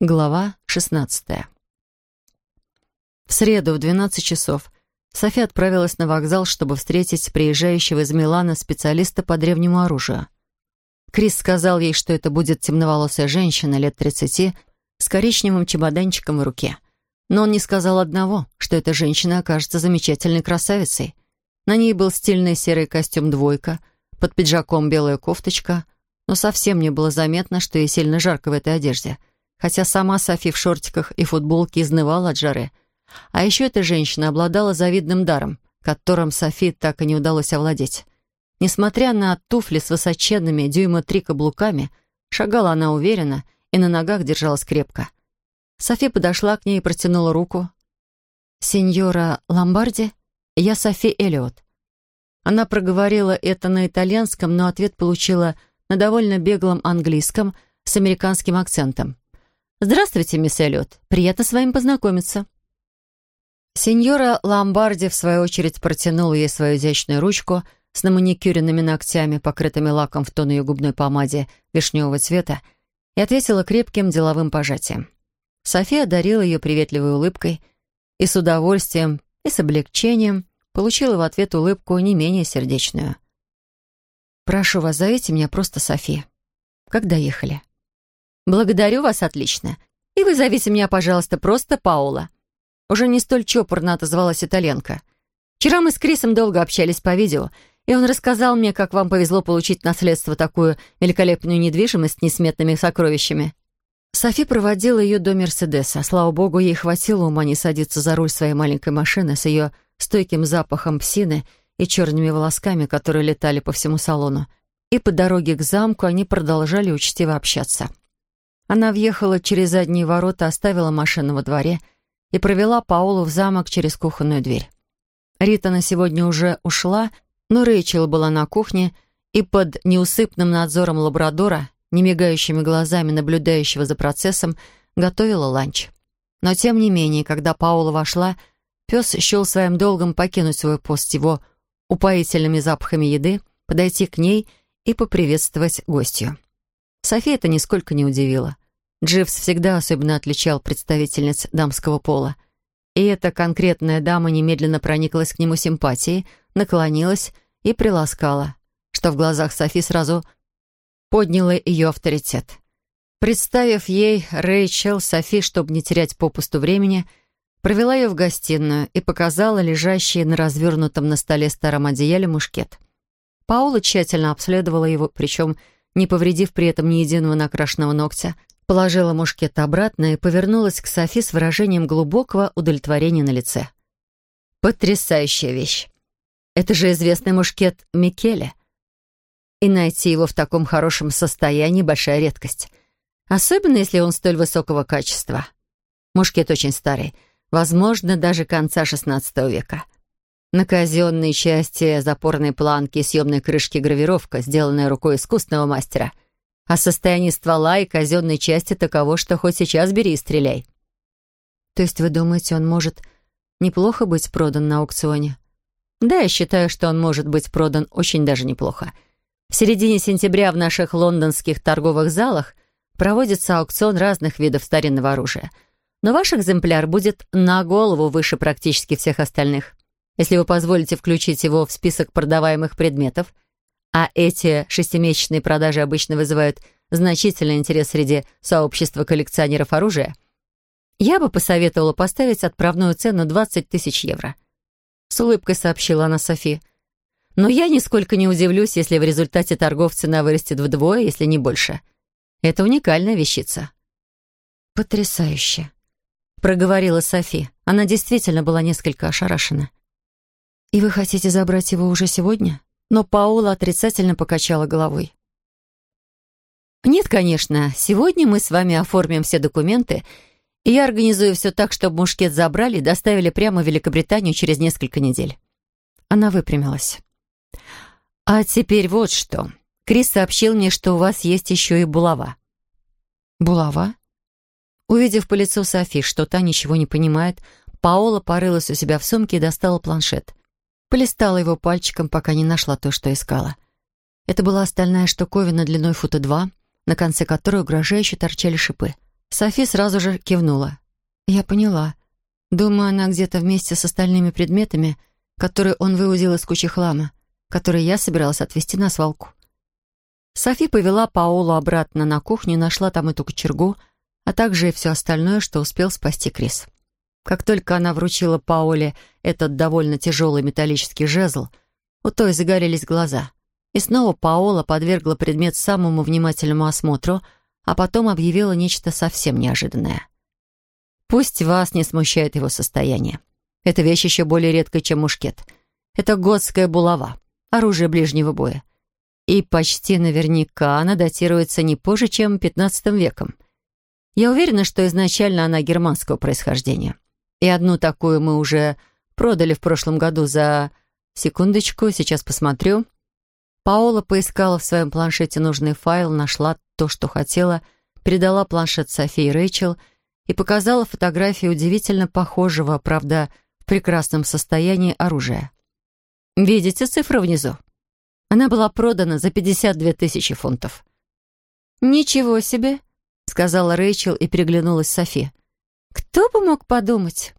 Глава 16 В среду в 12 часов София отправилась на вокзал, чтобы встретить приезжающего из Милана специалиста по древнему оружию. Крис сказал ей, что это будет темноволосая женщина лет 30 с коричневым чемоданчиком в руке. Но он не сказал одного, что эта женщина окажется замечательной красавицей. На ней был стильный серый костюм «двойка», под пиджаком белая кофточка, но совсем не было заметно, что ей сильно жарко в этой одежде — хотя сама Софи в шортиках и футболке изнывала от жары. А еще эта женщина обладала завидным даром, которым Софи так и не удалось овладеть. Несмотря на туфли с высоченными дюйма три каблуками, шагала она уверенно и на ногах держалась крепко. Софи подошла к ней и протянула руку. «Сеньора Ломбарди, я Софи Эллиот». Она проговорила это на итальянском, но ответ получила на довольно беглом английском с американским акцентом. «Здравствуйте, мисс Эллиот. Приятно с вами познакомиться». Сеньора Ломбарди, в свою очередь, протянула ей свою изящную ручку с наманикюренными ногтями, покрытыми лаком в тон ее губной помаде вишневого цвета, и ответила крепким деловым пожатием. София одарила ее приветливой улыбкой и с удовольствием, и с облегчением получила в ответ улыбку не менее сердечную. «Прошу вас, зовите меня просто София. Как доехали?» «Благодарю вас отлично. И вы зовите меня, пожалуйста, просто Паула». Уже не столь чопорно отозвалась итальянка. «Вчера мы с Крисом долго общались по видео, и он рассказал мне, как вам повезло получить наследство такую великолепную недвижимость с несметными сокровищами». Софи проводила ее до Мерседеса. Слава богу, ей хватило ума не садиться за руль своей маленькой машины с ее стойким запахом псины и черными волосками, которые летали по всему салону. И по дороге к замку они продолжали учтиво общаться. Она въехала через задние ворота, оставила машину во дворе и провела Паулу в замок через кухонную дверь. Рита на сегодня уже ушла, но Рэйчел была на кухне и под неусыпным надзором лабрадора, немигающими глазами наблюдающего за процессом, готовила ланч. Но тем не менее, когда Паула вошла, пес счел своим долгом покинуть свой пост его упоительными запахами еды, подойти к ней и поприветствовать гостью. София это нисколько не удивило. Дживс всегда особенно отличал представительниц дамского пола. И эта конкретная дама немедленно прониклась к нему симпатией, наклонилась и приласкала, что в глазах Софи сразу подняло ее авторитет. Представив ей Рэйчел, Софи, чтобы не терять попусту времени, провела ее в гостиную и показала лежащий на развернутом на столе старом одеяле мушкет. Паула тщательно обследовала его, причем не повредив при этом ни единого накрашенного ногтя, положила мушкет обратно и повернулась к Софи с выражением глубокого удовлетворения на лице. «Потрясающая вещь! Это же известный мушкет Микеле. И найти его в таком хорошем состоянии — большая редкость. Особенно, если он столь высокого качества. Мушкет очень старый, возможно, даже конца XVI века. На казенной части запорной планки и съемной крышки гравировка, сделанная рукой искусного мастера. А состояние ствола и казенной части таково, что хоть сейчас бери и стреляй. То есть вы думаете, он может неплохо быть продан на аукционе? Да, я считаю, что он может быть продан очень даже неплохо. В середине сентября в наших лондонских торговых залах проводится аукцион разных видов старинного оружия. Но ваш экземпляр будет на голову выше практически всех остальных если вы позволите включить его в список продаваемых предметов, а эти шестимесячные продажи обычно вызывают значительный интерес среди сообщества коллекционеров оружия, я бы посоветовала поставить отправную цену 20 тысяч евро. С улыбкой сообщила она Софи. Но я нисколько не удивлюсь, если в результате торгов цена вырастет вдвое, если не больше. Это уникальная вещица. «Потрясающе», — проговорила Софи. Она действительно была несколько ошарашена. «И вы хотите забрать его уже сегодня?» Но Паула отрицательно покачала головой. «Нет, конечно. Сегодня мы с вами оформим все документы, и я организую все так, чтобы мушкет забрали и доставили прямо в Великобританию через несколько недель». Она выпрямилась. «А теперь вот что. Крис сообщил мне, что у вас есть еще и булава». «Булава?» Увидев по лицу Софи, что та ничего не понимает, Паола порылась у себя в сумке и достала планшет. Полистала его пальчиком, пока не нашла то, что искала. Это была стальная штуковина длиной фута два, на конце которой угрожающе торчали шипы. Софи сразу же кивнула. «Я поняла. Думаю, она где-то вместе с остальными предметами, которые он выудил из кучи хлама, которые я собиралась отвезти на свалку». Софи повела Паолу обратно на кухню нашла там эту кочергу, а также и все остальное, что успел спасти Крис. Как только она вручила Паоле этот довольно тяжелый металлический жезл, у той загорелись глаза. И снова Паола подвергла предмет самому внимательному осмотру, а потом объявила нечто совсем неожиданное. Пусть вас не смущает его состояние. Эта вещь еще более редкая, чем мушкет. Это готская булава, оружие ближнего боя. И почти наверняка она датируется не позже, чем XV веком. Я уверена, что изначально она германского происхождения. И одну такую мы уже продали в прошлом году за... Секундочку, сейчас посмотрю. Паола поискала в своем планшете нужный файл, нашла то, что хотела, передала планшет Софии Рэйчел и показала фотографии удивительно похожего, правда, в прекрасном состоянии оружия. Видите цифру внизу? Она была продана за 52 тысячи фунтов. «Ничего себе!» — сказала Рэйчел и переглянулась Софи. «Кто бы мог подумать?»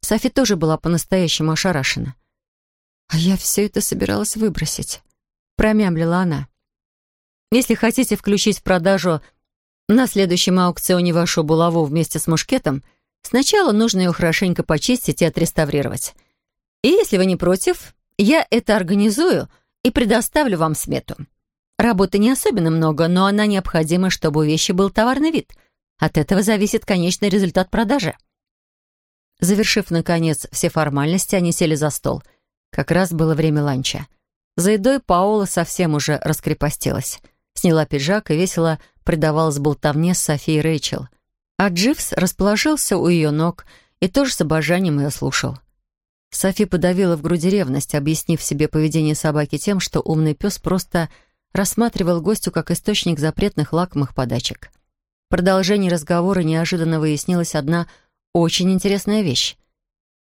Софи тоже была по-настоящему ошарашена. «А я все это собиралась выбросить», — промямлила она. «Если хотите включить в продажу на следующем аукционе вашу булаву вместе с мушкетом, сначала нужно ее хорошенько почистить и отреставрировать. И если вы не против, я это организую и предоставлю вам смету. Работы не особенно много, но она необходима, чтобы у вещи был товарный вид. От этого зависит конечный результат продажи». Завершив, наконец, все формальности, они сели за стол. Как раз было время ланча. За едой Паола совсем уже раскрепостилась. Сняла пиджак и весело предавалась болтовне с Софией Рэйчел. А Дживс расположился у ее ног и тоже с обожанием ее слушал. Софи подавила в груди ревность, объяснив себе поведение собаки тем, что умный пес просто рассматривал гостю как источник запретных лакомых подачек. В продолжении разговора неожиданно выяснилась одна очень интересная вещь.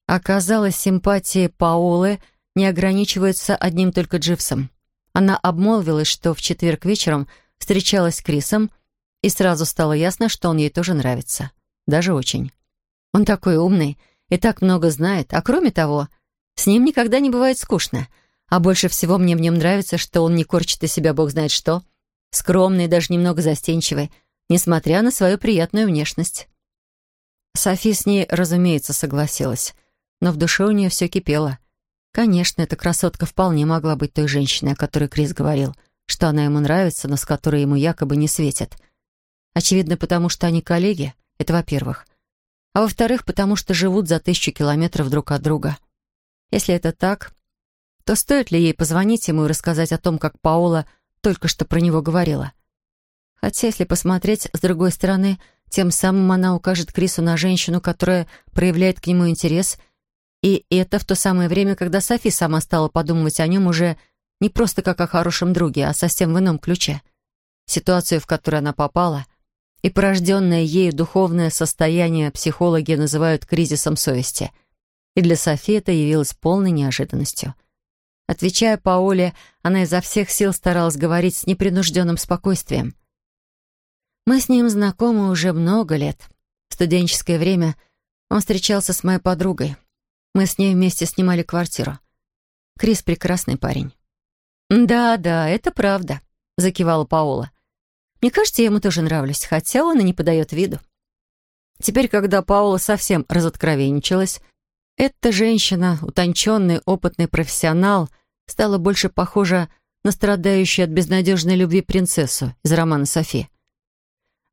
Оказалось, симпатии Паолы не ограничиваются одним только Дживсом. Она обмолвилась, что в четверг вечером встречалась с Крисом, и сразу стало ясно, что он ей тоже нравится. Даже очень. Он такой умный и так много знает, а кроме того, с ним никогда не бывает скучно. А больше всего мне в нем нравится, что он не корчит из себя бог знает что. Скромный, даже немного застенчивый, несмотря на свою приятную внешность. Софи с ней, разумеется, согласилась. Но в душе у нее все кипело. Конечно, эта красотка вполне могла быть той женщиной, о которой Крис говорил, что она ему нравится, но с которой ему якобы не светит. Очевидно, потому что они коллеги, это во-первых. А во-вторых, потому что живут за тысячу километров друг от друга. Если это так, то стоит ли ей позвонить ему и рассказать о том, как Паула только что про него говорила? Хотя, если посмотреть с другой стороны, тем самым она укажет Крису на женщину, которая проявляет к нему интерес, и это в то самое время, когда Софи сама стала подумывать о нем уже не просто как о хорошем друге, а совсем в ином ключе. Ситуацию, в которую она попала, и порожденное ею духовное состояние психологи называют кризисом совести. И для Софи это явилось полной неожиданностью. Отвечая Паоле, она изо всех сил старалась говорить с непринужденным спокойствием — мы с ним знакомы уже много лет. В студенческое время он встречался с моей подругой. Мы с ней вместе снимали квартиру. Крис — прекрасный парень. «Да, да, это правда», — закивала Паола. «Мне кажется, я ему тоже нравлюсь, хотя он и не подает виду». Теперь, когда Паула совсем разоткровенничалась, эта женщина, утонченный, опытный профессионал, стала больше похожа на страдающую от безнадежной любви принцессу из романа «Софи».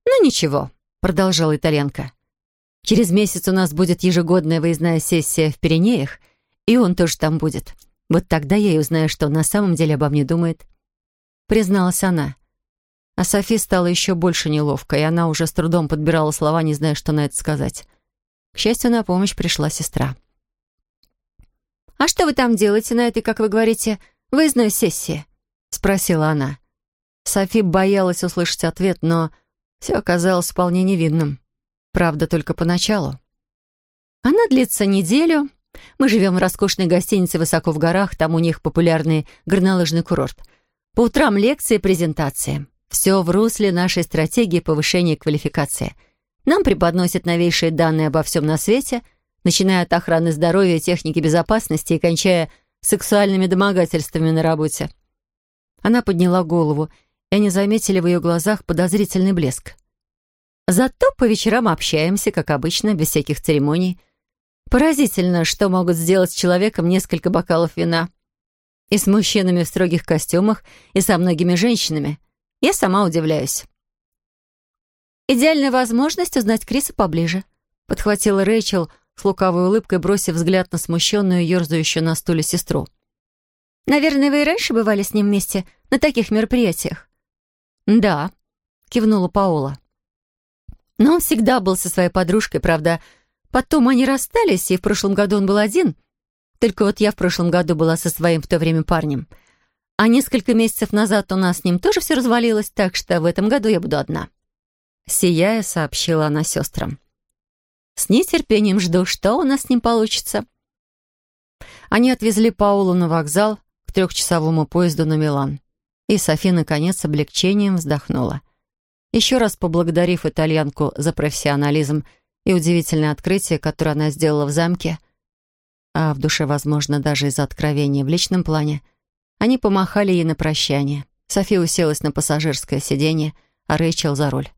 «Ну ничего», — продолжала итальянка. «Через месяц у нас будет ежегодная выездная сессия в Пиренеях, и он тоже там будет. Вот тогда я и узнаю, что на самом деле обо мне думает». Призналась она. А Софи стало еще больше неловко, и она уже с трудом подбирала слова, не зная, что на это сказать. К счастью, на помощь пришла сестра. «А что вы там делаете на этой, как вы говорите, выездной сессии?» — спросила она. Софи боялась услышать ответ, но все оказалось вполне невинным. Правда, только поначалу. Она длится неделю. Мы живем в роскошной гостинице высоко в горах, там у них популярный горнолыжный курорт. По утрам лекции и презентации. Все в русле нашей стратегии повышения квалификации. Нам преподносят новейшие данные обо всем на свете, начиная от охраны здоровья, техники безопасности и кончая сексуальными домогательствами на работе. Она подняла голову, и они заметили в ее глазах подозрительный блеск. Зато по вечерам общаемся, как обычно, без всяких церемоний. Поразительно, что могут сделать с человеком несколько бокалов вина. И с мужчинами в строгих костюмах, и со многими женщинами. Я сама удивляюсь. «Идеальная возможность узнать Криса поближе», — подхватила Рэйчел с лукавой улыбкой, бросив взгляд на смущенную, ерзающую на стуле сестру. «Наверное, вы и раньше бывали с ним вместе на таких мероприятиях?» «Да», — кивнула Паола. «Но он всегда был со своей подружкой, правда. Потом они расстались, и в прошлом году он был один. Только вот я в прошлом году была со своим в то время парнем. А несколько месяцев назад у нас с ним тоже все развалилось, так что в этом году я буду одна». Сияя, сообщила она сестрам. «С нетерпением жду, что у нас с ним получится». Они отвезли Паулу на вокзал к трехчасовому поезду на Милан. И Софи, наконец, с облегчением вздохнула. Еще раз поблагодарив итальянку за профессионализм и удивительное открытие, которое она сделала в замке, а в душе, возможно, даже из-за откровения в личном плане, они помахали ей на прощание. София уселась на пассажирское сиденье, а Рэйчел за руль.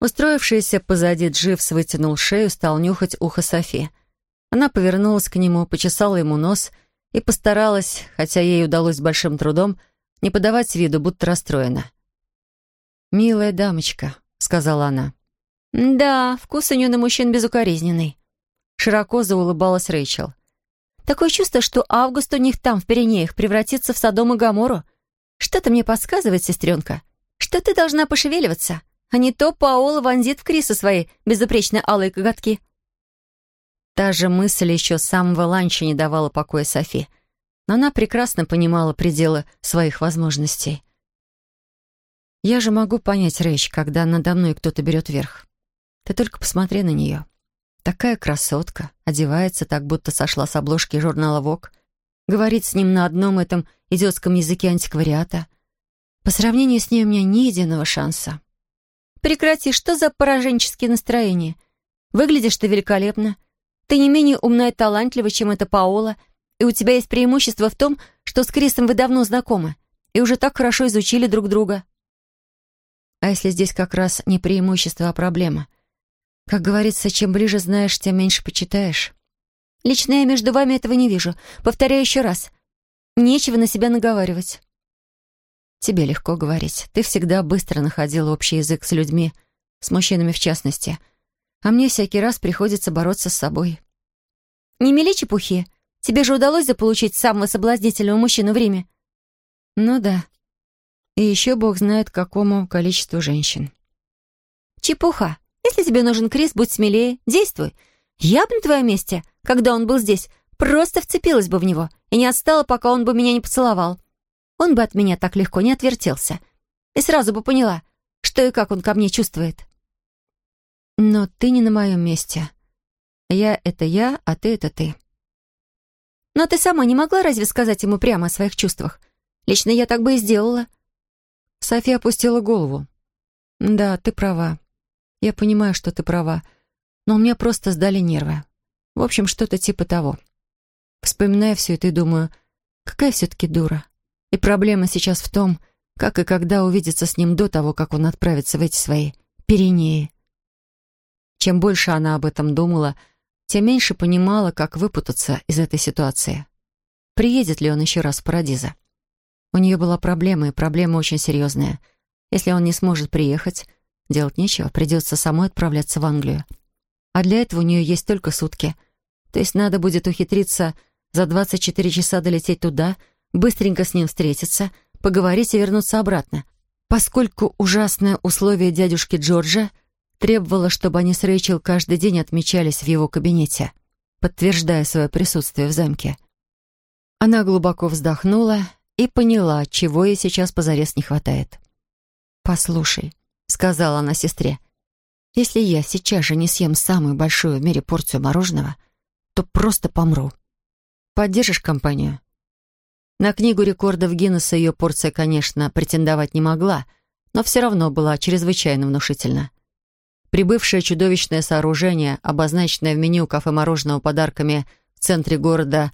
Устроившийся позади Дживс вытянул шею, стал нюхать ухо Софи. Она повернулась к нему, почесала ему нос и постаралась, хотя ей удалось большим трудом, не подавать виду, будто расстроена. «Милая дамочка», — сказала она. «Да, вкус у нее на мужчин безукоризненный». Широко заулыбалась Рэйчел. «Такое чувство, что август у них там, в Пиренеях, превратится в Содом и Гамору. Что-то мне подсказывает, сестренка, что ты должна пошевеливаться» а не то Паола вонзит в Криса свои безупречно алые коготки. Та же мысль еще с самого ланча не давала покоя Софи, но она прекрасно понимала пределы своих возможностей. «Я же могу понять речь, когда надо мной кто-то берет верх. Ты только посмотри на нее. Такая красотка, одевается так, будто сошла с обложки журнала «Вок», говорит с ним на одном этом идиотском языке антиквариата. По сравнению с ней у меня ни единого шанса. Прекрати, что за пораженческие настроения? Выглядишь ты великолепно. Ты не менее умна и талантлива, чем эта Паола, и у тебя есть преимущество в том, что с Крисом вы давно знакомы и уже так хорошо изучили друг друга. А если здесь как раз не преимущество, а проблема? Как говорится, чем ближе знаешь, тем меньше почитаешь. Лично я между вами этого не вижу. Повторяю еще раз. Нечего на себя наговаривать. Тебе легко говорить. Ты всегда быстро находила общий язык с людьми, с мужчинами в частности. А мне всякий раз приходится бороться с собой. Не мели чепухи. Тебе же удалось заполучить самого соблазнительного мужчину в Риме. Ну да. И еще бог знает, какому количеству женщин. Чепуха. Если тебе нужен Крис, будь смелее, действуй. Я бы на твоем месте, когда он был здесь, просто вцепилась бы в него и не отстала, пока он бы меня не поцеловал он бы от меня так легко не отвертелся. И сразу бы поняла, что и как он ко мне чувствует. Но ты не на моем месте. Я — это я, а ты — это ты. Но ты сама не могла разве сказать ему прямо о своих чувствах? Лично я так бы и сделала. София опустила голову. Да, ты права. Я понимаю, что ты права. Но у меня просто сдали нервы. В общем, что-то типа того. Вспоминая все это и думаю, какая все-таки дура. И проблема сейчас в том, как и когда увидеться с ним до того, как он отправится в эти свои Пиренеи. Чем больше она об этом думала, меньше понимала, как выпутаться из этой ситуации. Приедет ли он еще раз в Парадиза? У нее была проблема, и проблема очень серьезная. Если он не сможет приехать, делать нечего, придется самой отправляться в Англию. А для этого у нее есть только сутки. То есть надо будет ухитриться за 24 часа долететь туда — быстренько с ним встретиться, поговорить и вернуться обратно, поскольку ужасное условие дядюшки Джорджа требовало, чтобы они с Рэйчел каждый день отмечались в его кабинете, подтверждая свое присутствие в замке. Она глубоко вздохнула и поняла, чего ей сейчас позарез не хватает. «Послушай», — сказала она сестре, «если я сейчас же не съем самую большую в мире порцию мороженого, то просто помру. Поддержишь компанию?» На книгу рекордов Гиннесса ее порция, конечно, претендовать не могла, но все равно была чрезвычайно внушительна. Прибывшее чудовищное сооружение, обозначенное в меню кафе мороженого подарками в центре города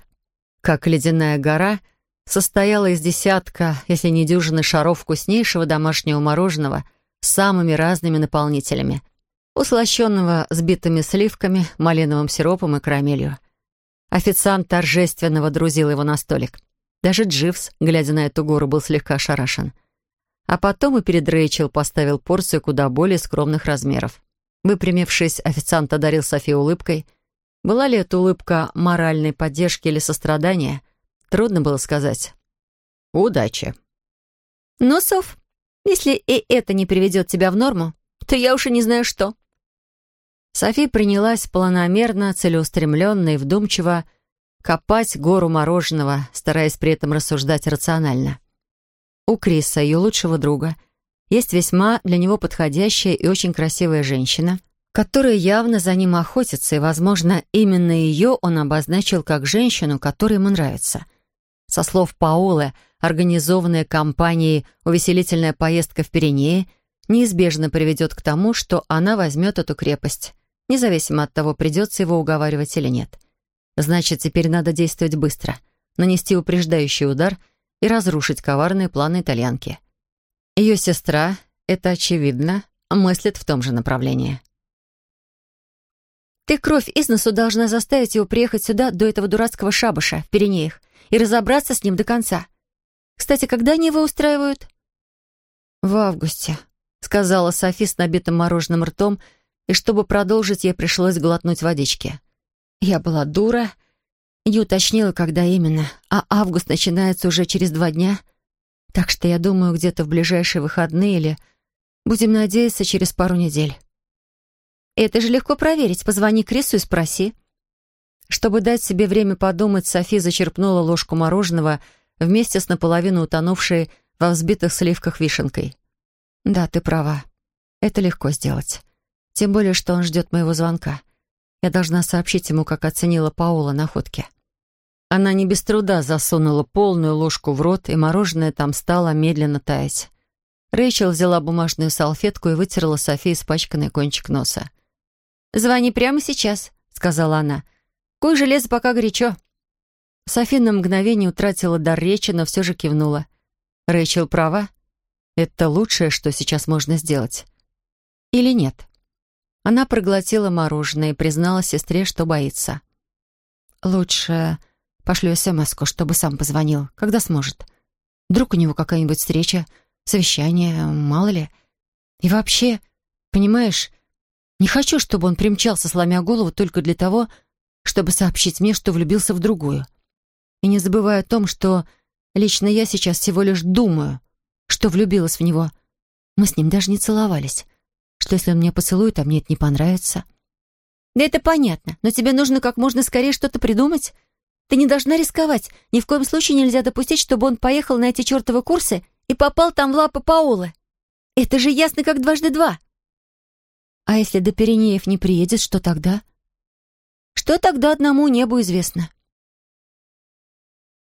как ледяная гора, состояло из десятка, если не дюжины шаров вкуснейшего домашнего мороженого с самыми разными наполнителями, услощенного сбитыми сливками, малиновым сиропом и карамелью. Официант торжественно водрузил его на столик. Даже Дживс, глядя на эту гору, был слегка ошарашен. А потом и перед Рэйчел поставил порцию куда более скромных размеров. Выпрямившись, официант одарил Софи улыбкой. Была ли это улыбка моральной поддержки или сострадания, трудно было сказать. «Удачи!» «Ну, Соф, если и это не приведет тебя в норму, то я уж и не знаю что». Софи принялась планомерно, целеустремленно и вдумчиво копать гору мороженого, стараясь при этом рассуждать рационально. У Криса, ее лучшего друга, есть весьма для него подходящая и очень красивая женщина, которая явно за ним охотится, и, возможно, именно ее он обозначил как женщину, которая ему нравится. Со слов Паулы, организованная компанией увеселительная поездка в Пиренеи неизбежно приведет к тому, что она возьмет эту крепость, независимо от того, придется его уговаривать или нет. Значит, теперь надо действовать быстро, нанести упреждающий удар и разрушить коварные планы итальянки. Ее сестра, это очевидно, мыслит в том же направлении. «Ты кровь из носу должна заставить его приехать сюда до этого дурацкого шабаша в Пиренеях и разобраться с ним до конца. Кстати, когда они его устраивают?» «В августе», — сказала Софи с набитым мороженым ртом, и чтобы продолжить, ей пришлось глотнуть водички. Я была дура, не уточнила, когда именно, а август начинается уже через два дня, так что я думаю, где-то в ближайшие выходные или, будем надеяться, через пару недель. Это же легко проверить. Позвони Крису и спроси. Чтобы дать себе время подумать, Софи зачерпнула ложку мороженого вместе с наполовину утонувшей во взбитых сливках вишенкой. «Да, ты права. Это легко сделать. Тем более, что он ждет моего звонка. Я должна сообщить ему, как оценила Паула находки». Она не без труда засунула полную ложку в рот, и мороженое там стало медленно таять. Рэйчел взяла бумажную салфетку и вытерла Софи испачканный кончик носа. «Звони прямо сейчас», — сказала она. «Куй железо, пока горячо». Софи на мгновение утратила дар речи, но все же кивнула. Рэйчел права. Это лучшее, что сейчас можно сделать. Или нет? Она проглотила мороженое и признала сестре, что боится. «Лучше пошлю смс чтобы сам позвонил, когда сможет. Вдруг у него какая-нибудь встреча, совещание, мало ли. И вообще, понимаешь, не хочу, чтобы он примчался, сломя голову, только для того, чтобы сообщить мне, что влюбился в другую. И не забывая о том, что лично я сейчас всего лишь думаю, что влюбилась в него. Мы с ним даже не целовались. Что если он меня поцелует, а мне это не понравится? Да это понятно, но тебе нужно как можно скорее что-то придумать. Ты не должна рисковать. Ни в коем случае нельзя допустить, чтобы он поехал на эти чертовы курсы и попал там в лапы Паолы. Это же ясно как дважды два. А если до Пиренеев не приедет, что тогда? Что тогда одному небу известно.